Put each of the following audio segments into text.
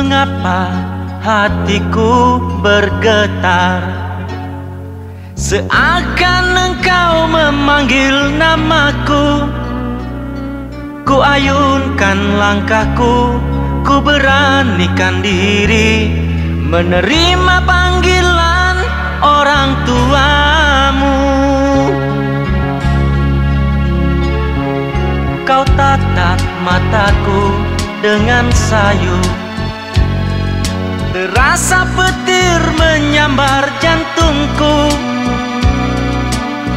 Mengapa hatiku bergetar? Seakan engkau memanggil namaku. Ku ayunkan langkahku Ku beranikan diri Menerima panggilan orang tuamu. Kau tatap mataku dengan sayu Terasa petir menyambar jantungku.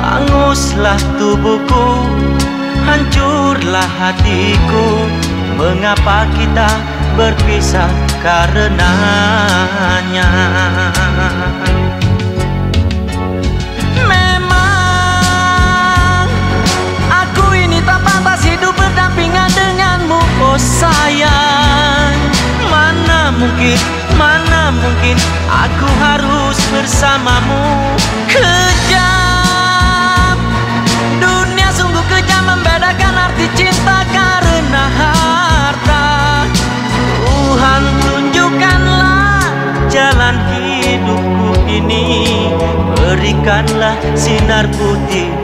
Hanguslah tubuhku Hancurlah hatiku. Mengapa kita berpisah karenanya? Memang Aku ini tak pantas hidup berdampingan denganmu Oh sayang. Mana mungkin, mungkin Aku harus bersamamu. Kejam Dunia sungguh kejam membedakan arti cinta karena harta. Tuhan tunjukkanlah jalan hidupku ini. Berikanlah sinar putih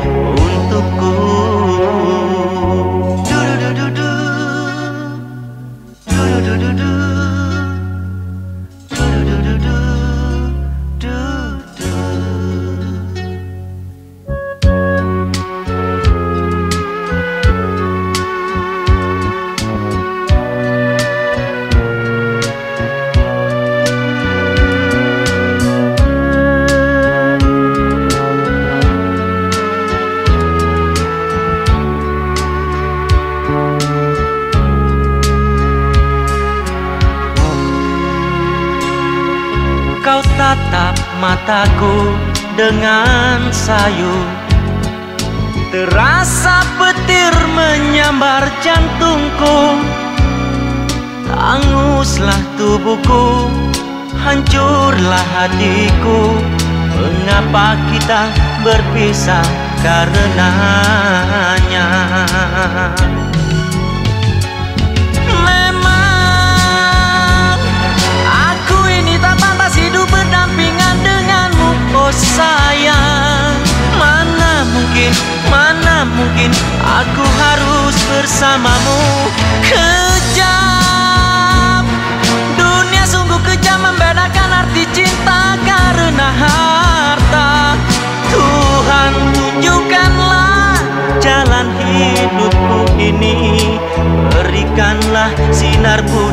tatap mataku dengan sayu Terasa petir menyambar jantungku. Hanguslah tubuhku Hancurlah hatiku. Mengapa kita berpisah? Karenanya bersamamu Kejam. Dunia sungguh kejam membedakan arti cinta karena harta. Tuhan tunjukkanlah jalan hidupku ini. Berikanlah sinar putih